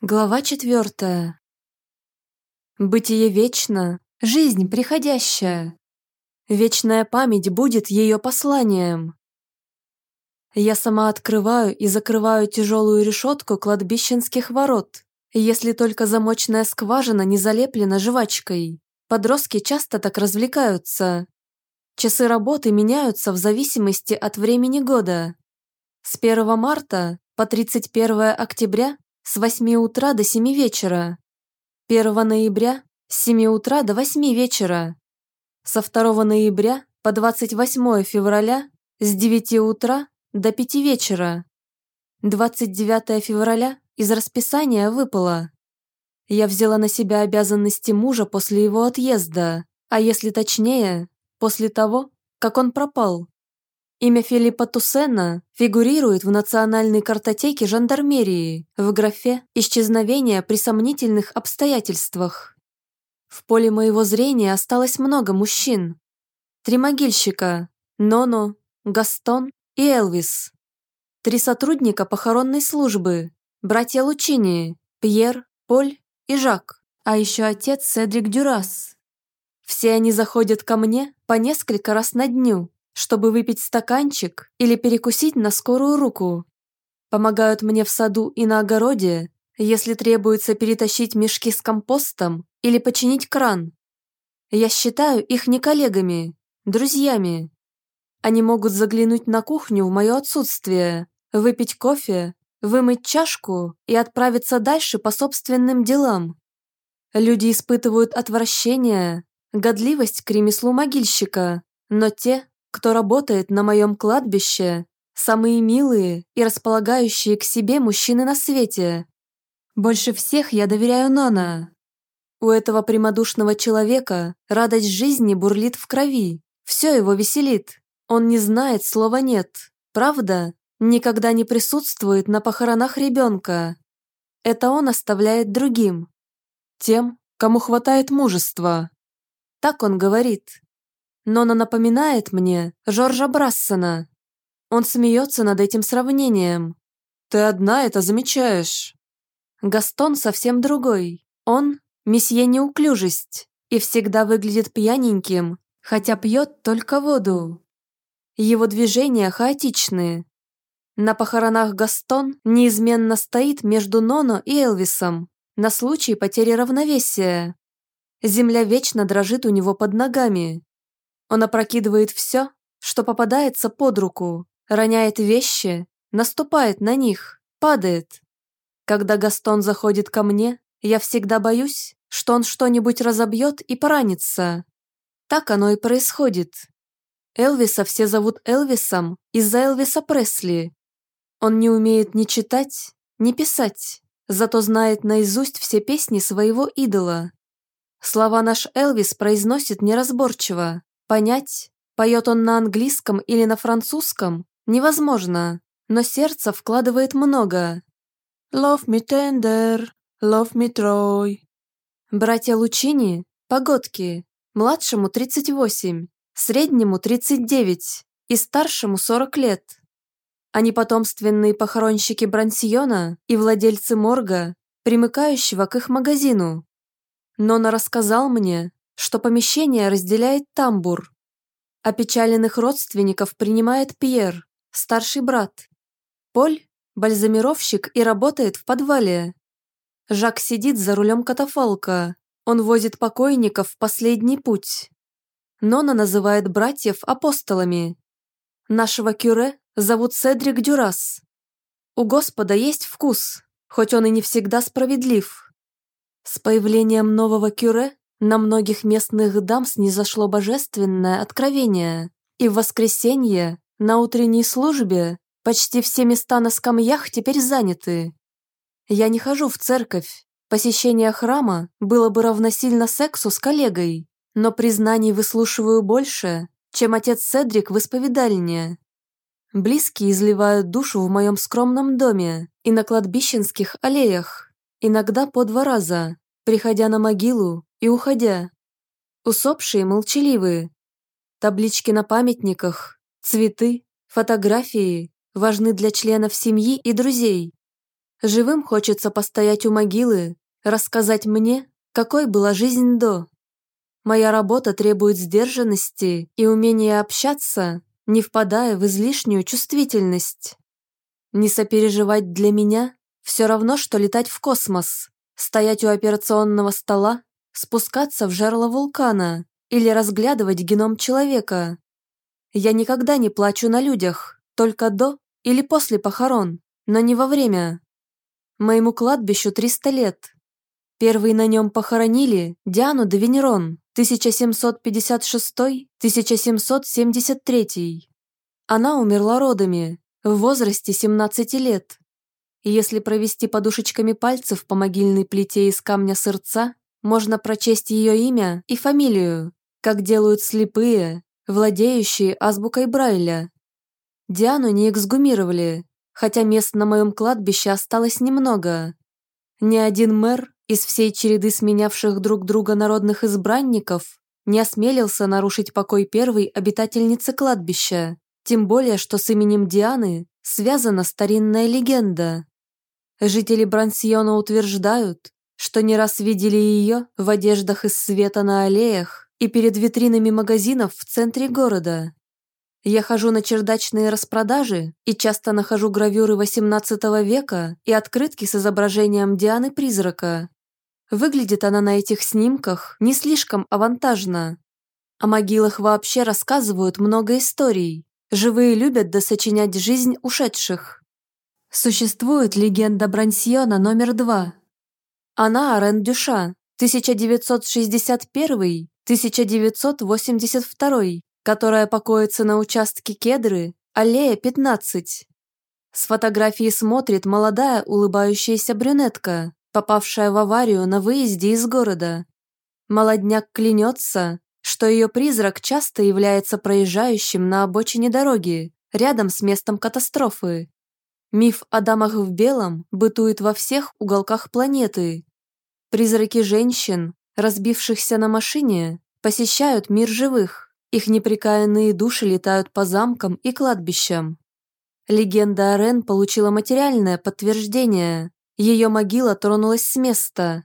Глава четвертая. Бытие вечно, жизнь приходящая. Вечная память будет ее посланием. Я сама открываю и закрываю тяжелую решетку кладбищенских ворот, если только замочная скважина не залеплена жвачкой. Подростки часто так развлекаются. Часы работы меняются в зависимости от времени года. С 1 марта по 31 октября с 8 утра до 7 вечера. 1 ноября с 7 утра до 8 вечера. Со 2 ноября по 28 февраля с 9 утра до 5 вечера. 29 февраля из расписания выпало. Я взяла на себя обязанности мужа после его отъезда, а если точнее, после того, как он пропал. Имя Филиппа Туссена фигурирует в национальной картотеке жандармерии в графе «Исчезновение при сомнительных обстоятельствах». В поле моего зрения осталось много мужчин. Три могильщика – Ноно, Гастон и Элвис. Три сотрудника похоронной службы – братья Лучини, Пьер, Поль и Жак, а еще отец Седрик Дюрас. Все они заходят ко мне по несколько раз на дню, чтобы выпить стаканчик или перекусить на скорую руку. Помогают мне в саду и на огороде, если требуется перетащить мешки с компостом или починить кран. Я считаю их не коллегами, друзьями. Они могут заглянуть на кухню в мое отсутствие, выпить кофе, вымыть чашку и отправиться дальше по собственным делам. Люди испытывают отвращение, годливость к ремеслу могильщика, но те, кто работает на моем кладбище, самые милые и располагающие к себе мужчины на свете. Больше всех я доверяю Нана. У этого прямодушного человека радость жизни бурлит в крови, все его веселит. Он не знает слова «нет», правда? Никогда не присутствует на похоронах ребенка. Это он оставляет другим. Тем, кому хватает мужества. Так он говорит. Нона напоминает мне Жоржа Брассона. Он смеется над этим сравнением. «Ты одна это замечаешь». Гастон совсем другой. Он – месье неуклюжесть и всегда выглядит пьяненьким, хотя пьет только воду. Его движения хаотичны. На похоронах Гастон неизменно стоит между Ноно и Элвисом на случай потери равновесия. Земля вечно дрожит у него под ногами. Он опрокидывает все, что попадается под руку, роняет вещи, наступает на них, падает. Когда Гастон заходит ко мне, я всегда боюсь, что он что-нибудь разобьет и поранится. Так оно и происходит. Элвиса все зовут Элвисом из-за Элвиса Пресли. Он не умеет ни читать, ни писать, зато знает наизусть все песни своего идола. Слова наш Элвис произносит неразборчиво, Понять, поет он на английском или на французском, невозможно, но сердце вкладывает много. «Love me tender, love me Troy». Братья Лучини – погодки, младшему 38, среднему 39 и старшему 40 лет. Они потомственные похоронщики Брансиона и владельцы морга, примыкающего к их магазину. Нона рассказал мне, что помещение разделяет тамбур. Опечаленных родственников принимает Пьер, старший брат. Поль – бальзамировщик и работает в подвале. Жак сидит за рулем катафалка. Он возит покойников в последний путь. Нона называет братьев апостолами. Нашего кюре зовут Седрик Дюрас. У Господа есть вкус, хоть он и не всегда справедлив. С появлением нового кюре на многих местных дам снизошло божественное откровение, и в воскресенье, на утренней службе, почти все места на скамьях теперь заняты. Я не хожу в церковь, посещение храма было бы равносильно сексу с коллегой, но признаний выслушиваю больше, чем отец Седрик в исповедальне. Близкие изливают душу в моем скромном доме и на кладбищенских аллеях, иногда по два раза, приходя на могилу и уходя. Усопшие молчаливые. Таблички на памятниках, цветы, фотографии важны для членов семьи и друзей. Живым хочется постоять у могилы, рассказать мне, какой была жизнь до. Моя работа требует сдержанности и умения общаться, не впадая в излишнюю чувствительность. Не сопереживать для меня – все равно, что летать в космос, стоять у операционного стола, спускаться в жерло вулкана или разглядывать геном человека. Я никогда не плачу на людях, только до или после похорон, но не во время. Моему кладбищу 300 лет. Первый на нем похоронили Диану де Венерон, 1756-1773. Она умерла родами, в возрасте 17 лет. И если провести подушечками пальцев по могильной плите из камня сырца, можно прочесть ее имя и фамилию, как делают слепые, владеющие азбукой Брайля. Диану не эксгумировали, хотя мест на моем кладбище осталось немного. Ни один мэр из всей череды сменявших друг друга народных избранников не осмелился нарушить покой первой обитательницы кладбища, тем более, что с именем Дианы связана старинная легенда. Жители Брансьона утверждают, что не раз видели ее в одеждах из света на аллеях и перед витринами магазинов в центре города. Я хожу на чердачные распродажи и часто нахожу гравюры XVIII века и открытки с изображением Дианы-призрака. Выглядит она на этих снимках не слишком авантажно. О могилах вообще рассказывают много историй. Живые любят досочинять жизнь ушедших. Существует легенда Брансьона номер два. Она Арен Дюша, 1961-1982, которая покоится на участке Кедры, аллея 15. С фотографии смотрит молодая улыбающаяся брюнетка, попавшая в аварию на выезде из города. Молодняк клянется, что ее призрак часто является проезжающим на обочине дороги, рядом с местом катастрофы. Миф о дамах в белом бытует во всех уголках планеты. Призраки женщин, разбившихся на машине, посещают мир живых. Их неприкаянные души летают по замкам и кладбищам. Легенда о Рен получила материальное подтверждение. Ее могила тронулась с места.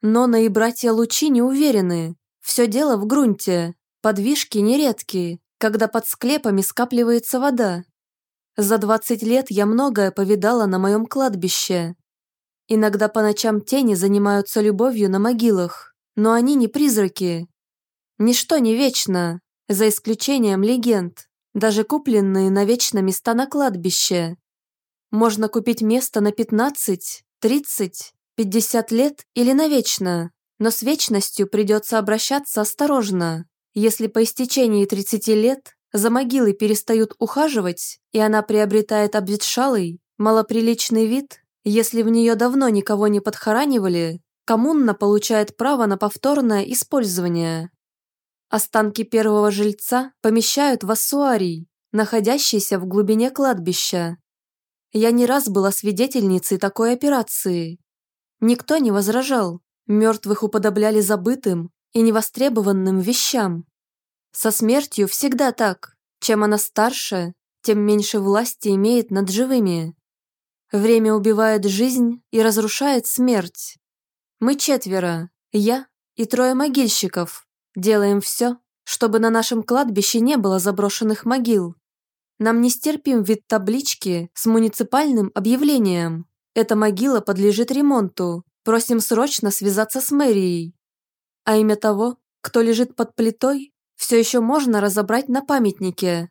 Нона и братья Лучи не уверены. Все дело в грунте. Подвижки нередки, когда под склепами скапливается вода. За 20 лет я многое повидала на моем кладбище. Иногда по ночам тени занимаются любовью на могилах, но они не призраки. Ничто не вечно, за исключением легенд, даже купленные на вечно места на кладбище. Можно купить место на 15, 30, 50 лет или навечно, но с вечностью придется обращаться осторожно. Если по истечении 30 лет за могилой перестают ухаживать, и она приобретает обветшалый, малоприличный вид, если в нее давно никого не подхоранивали, коммуна получает право на повторное использование. Останки первого жильца помещают в ассуарий, находящийся в глубине кладбища. Я не раз была свидетельницей такой операции. Никто не возражал, мертвых уподобляли забытым и невостребованным вещам. Со смертью всегда так. Чем она старше, тем меньше власти имеет над живыми. Время убивает жизнь и разрушает смерть. Мы четверо, я и трое могильщиков, Делаем все, чтобы на нашем кладбище не было заброшенных могил. Нам нестерпим вид таблички с муниципальным объявлением. Эта могила подлежит ремонту. Просим срочно связаться с мэрией. А имя того, кто лежит под плитой, все еще можно разобрать на памятнике.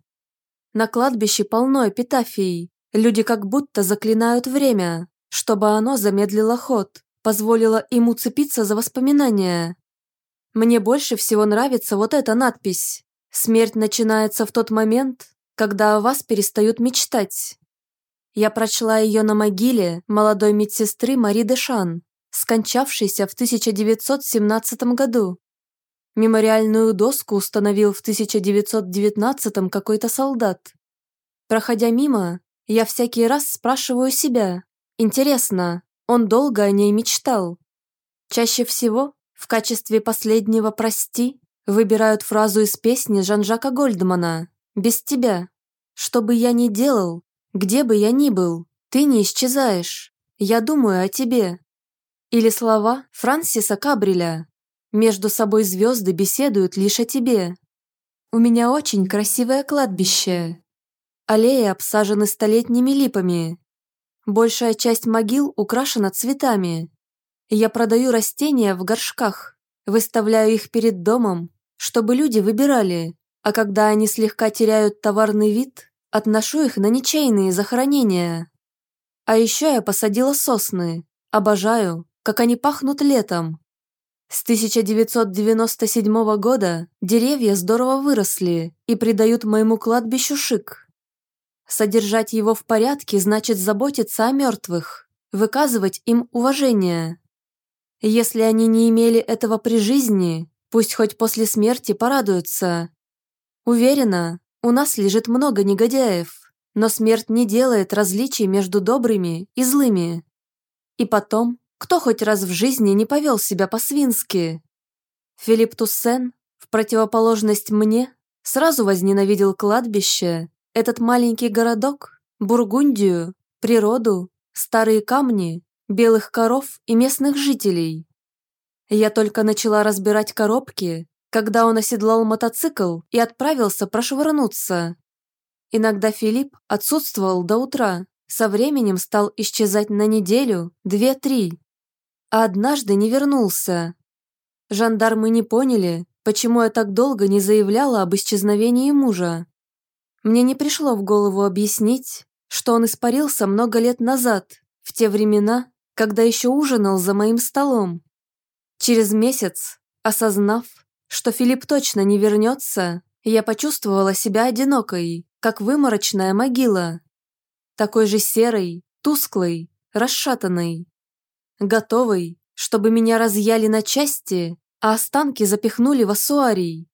На кладбище полно эпитафий. Люди как будто заклинают время, чтобы оно замедлило ход, позволило им уцепиться за воспоминания. Мне больше всего нравится вот эта надпись. Смерть начинается в тот момент, когда о вас перестают мечтать. Я прочла ее на могиле молодой медсестры Мари Дешан, скончавшейся в 1917 году. Мемориальную доску установил в 1919 какой-то солдат. Проходя мимо, я всякий раз спрашиваю себя, интересно, он долго о ней мечтал? Чаще всего в качестве последнего «прости» выбирают фразу из песни Жан-Жака Гольдмана «Без тебя». Что бы я ни делал, где бы я ни был, ты не исчезаешь. «Я думаю о тебе». Или слова Франсиса Кабриля «Между собой звезды беседуют лишь о тебе». У меня очень красивое кладбище. Аллеи обсажены столетними липами. Большая часть могил украшена цветами. Я продаю растения в горшках, выставляю их перед домом, чтобы люди выбирали, а когда они слегка теряют товарный вид, отношу их на ничейные захоронения. А еще я посадила сосны. Обожаю, как они пахнут летом. С 1997 года деревья здорово выросли и придают моему кладбищу шик. Содержать его в порядке значит заботиться о мертвых, выказывать им уважение. Если они не имели этого при жизни, пусть хоть после смерти порадуются. Уверена, у нас лежит много негодяев, но смерть не делает различий между добрыми и злыми. И потом, кто хоть раз в жизни не повел себя по-свински? Филипп Туссен, в противоположность мне, сразу возненавидел кладбище, этот маленький городок, Бургундию, природу, старые камни, белых коров и местных жителей. Я только начала разбирать коробки, когда он оседлал мотоцикл и отправился прошвырнуться. Иногда Филипп отсутствовал до утра, со временем стал исчезать на неделю, две-три а однажды не вернулся. Жандармы не поняли, почему я так долго не заявляла об исчезновении мужа. Мне не пришло в голову объяснить, что он испарился много лет назад, в те времена, когда еще ужинал за моим столом. Через месяц, осознав, что Филипп точно не вернется, я почувствовала себя одинокой, как выморочная могила. Такой же серой, тусклой, расшатанной готовый, чтобы меня разъяли на части, а останки запихнули в ассуарий.